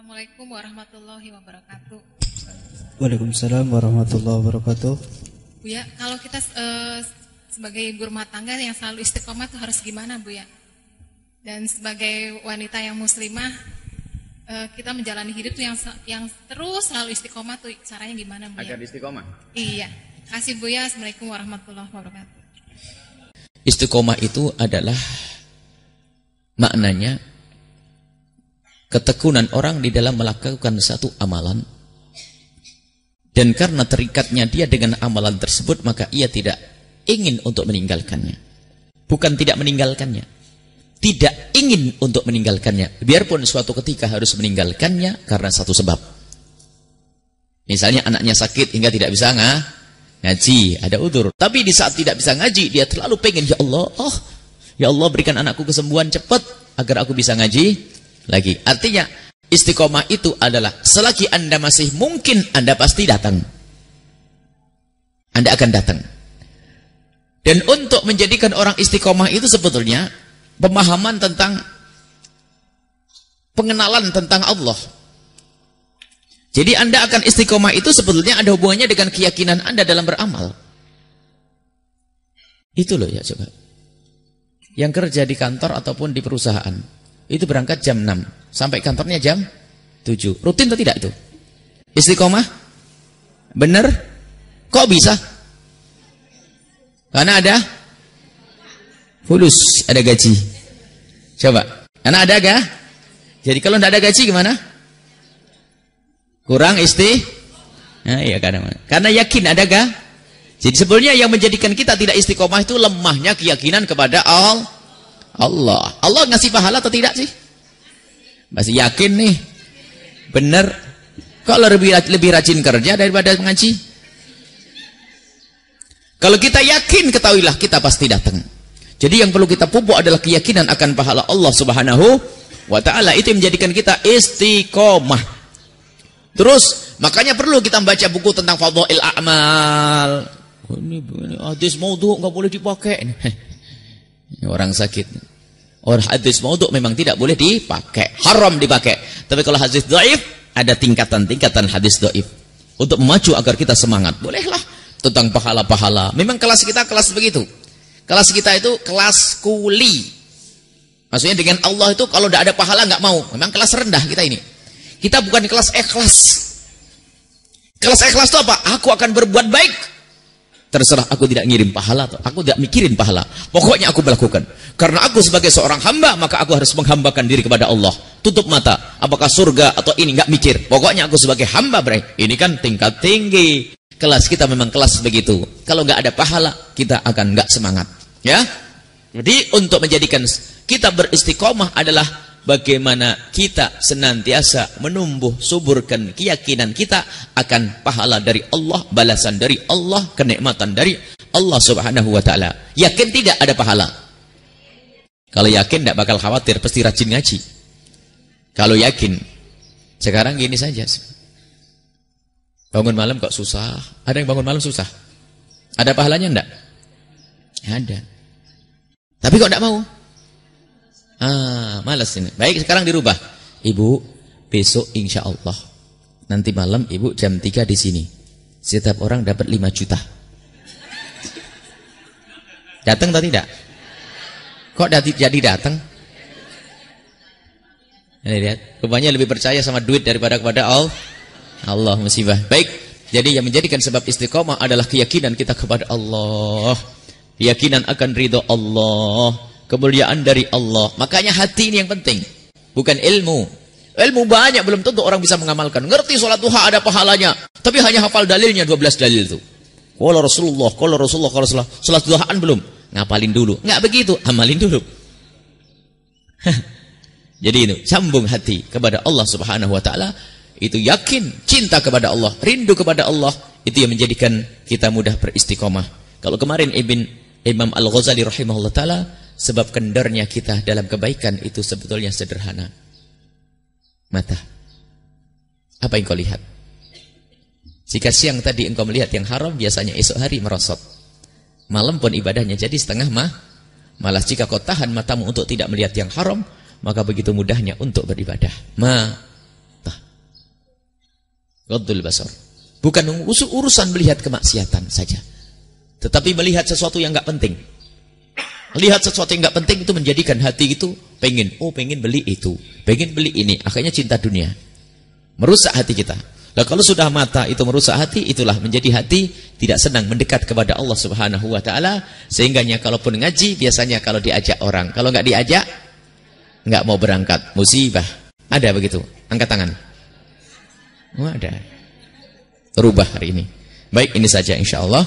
Assalamualaikum warahmatullahi wabarakatuh. Waalaikumsalam warahmatullahi wabarakatuh. Bu ya, kalau kita eh, sebagai ibu rumah tangga yang selalu istiqomah itu harus gimana Bu ya? Dan sebagai wanita yang muslimah, eh, kita menjalani hidup tuh yang yang terus selalu istiqomah tuh caranya gimana Bu ya? Agar istiqomah. Iya. Kasih Bu ya. Assalamualaikum warahmatullahi wabarakatuh. Istiqomah itu adalah maknanya ketekunan orang di dalam melakukan satu amalan. Dan karena terikatnya dia dengan amalan tersebut maka ia tidak ingin untuk meninggalkannya. Bukan tidak meninggalkannya. Tidak ingin untuk meninggalkannya. Biarpun suatu ketika harus meninggalkannya karena satu sebab. Misalnya anaknya sakit hingga tidak bisa ngah, ngaji ada udur. Tapi di saat tidak bisa ngaji dia terlalu pengen ya Allah oh ya Allah berikan anakku kesembuhan cepat agar aku bisa ngaji lagi. Artinya istiqomah itu adalah selagi Anda masih mungkin Anda pasti datang. Anda akan datang. Dan untuk menjadikan orang istiqomah itu sebetulnya pemahaman tentang pengenalan tentang Allah. Jadi Anda akan istiqomah itu sebetulnya ada hubungannya dengan keyakinan Anda dalam beramal. Itu loh ya coba. Yang kerja di kantor ataupun di perusahaan itu berangkat jam 6 sampai kantornya jam 7 rutin atau tidak itu? Istiqomah? Benar? Kok bisa? Karena ada fulus ada gaji. Coba. Karena ada ga? Jadi kalau tidak ada gaji gimana? Kurang isti? Nah, iya karena karena yakin ada ga? Jadi sebenarnya yang menjadikan kita tidak istiqomah itu lemahnya keyakinan kepada Allah Allah. Allah ngasih pahala atau tidak sih? Masih yakin nih? Benar. Kalau lebih lebih rajin kerja daripada mengaji. Kalau kita yakin ketahuilah kita pasti datang. Jadi yang perlu kita pupuk adalah keyakinan akan pahala Allah Subhanahu wa taala. Itu yang menjadikan kita istiqomah. Terus makanya perlu kita baca buku tentang fadhail a'mal. Oh, ini, ini hadis maudhu enggak boleh dipakai. Orang sakit. Orang hadis maudhu memang tidak boleh dipakai, haram dipakai. Tapi kalau hadis dhaif ada tingkatan-tingkatan hadis dhaif. Untuk memacu agar kita semangat. Bolehlah tentang pahala-pahala. Memang kelas kita kelas begitu. Kelas kita itu kelas kuli. Maksudnya dengan Allah itu kalau tidak ada pahala nggak mau. Memang kelas rendah kita ini. Kita bukan kelas ikhlas. Kelas ikhlas itu apa? Aku akan berbuat baik Terserah aku tidak ngirim pahala atau aku tidak mikirin pahala. Pokoknya aku melakukan. Karena aku sebagai seorang hamba, maka aku harus menghambakan diri kepada Allah. Tutup mata. Apakah surga atau ini nggak mikir. Pokoknya aku sebagai hamba, bre. Ini kan tingkat tinggi. Kelas kita memang kelas begitu. Kalau nggak ada pahala, kita akan nggak semangat. Ya. Jadi untuk menjadikan kita beristiqomah adalah bagaimana kita senantiasa menumbuh suburkan keyakinan kita akan pahala dari Allah, balasan dari Allah, kenikmatan dari Allah Subhanahu wa taala. Yakin tidak ada pahala? Kalau yakin tidak bakal khawatir, pasti rajin ngaji. Kalau yakin, sekarang gini saja. Bangun malam kok susah? Ada yang bangun malam susah? Ada pahalanya enggak? Ada. Tapi kok enggak mau? Ah, malas ini. Baik, sekarang dirubah. Ibu, besok insya Allah. Nanti malam ibu jam 3 di sini. Setiap orang dapat 5 juta. Datang atau tidak? Kok jadi datang? Ini lihat, rupanya lebih percaya sama duit daripada kepada Allah. Allah musibah. Baik, jadi yang menjadikan sebab istiqomah adalah keyakinan kita kepada Allah. Keyakinan akan ridho Allah kemuliaan dari Allah. Makanya hati ini yang penting, bukan ilmu. Ilmu banyak belum tentu orang bisa mengamalkan. Ngerti sholat duha ada pahalanya, tapi hanya hafal dalilnya 12 dalil itu. Kalau Rasulullah, kalau Rasulullah, kalau Rasulullah, sholat duhaan belum, ngapalin dulu. Nggak begitu, amalin dulu. Jadi itu, sambung hati kepada Allah Subhanahu wa taala, itu yakin cinta kepada Allah, rindu kepada Allah, itu yang menjadikan kita mudah beristiqomah. Kalau kemarin Ibn Imam Al-Ghazali rahimahullah taala Sebab kendarnya kita dalam kebaikan itu sebetulnya sederhana. Mata. Apa yang kau lihat? Jika siang tadi engkau melihat yang haram, biasanya esok hari merosot. Malam pun ibadahnya jadi setengah mah. Malah jika kau tahan matamu untuk tidak melihat yang haram, maka begitu mudahnya untuk beribadah. Mata. Ghaddul basar. Bukan urusan melihat kemaksiatan saja. Tetapi melihat sesuatu yang enggak penting. Lihat sesuatu yang enggak penting itu menjadikan hati itu pengen, oh pengen beli itu, pengen beli ini, akhirnya cinta dunia. Merusak hati kita. Nah kalau sudah mata itu merusak hati, itulah menjadi hati tidak senang mendekat kepada Allah Subhanahu wa taala sehingganya kalaupun ngaji biasanya kalau diajak orang, kalau nggak diajak nggak mau berangkat, musibah. Ada begitu? Angkat tangan. Oh, ada. Rubah hari ini. Baik, ini saja insya Allah.